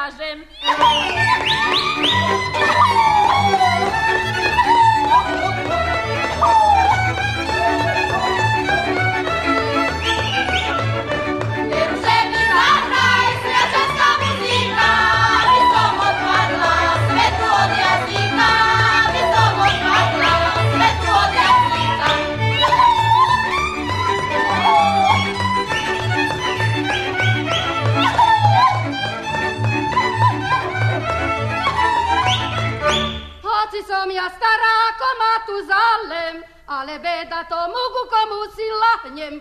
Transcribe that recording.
lekarzem. či som ja stará ako Matuzalem, ale beda tomu, ku komu si lahnem.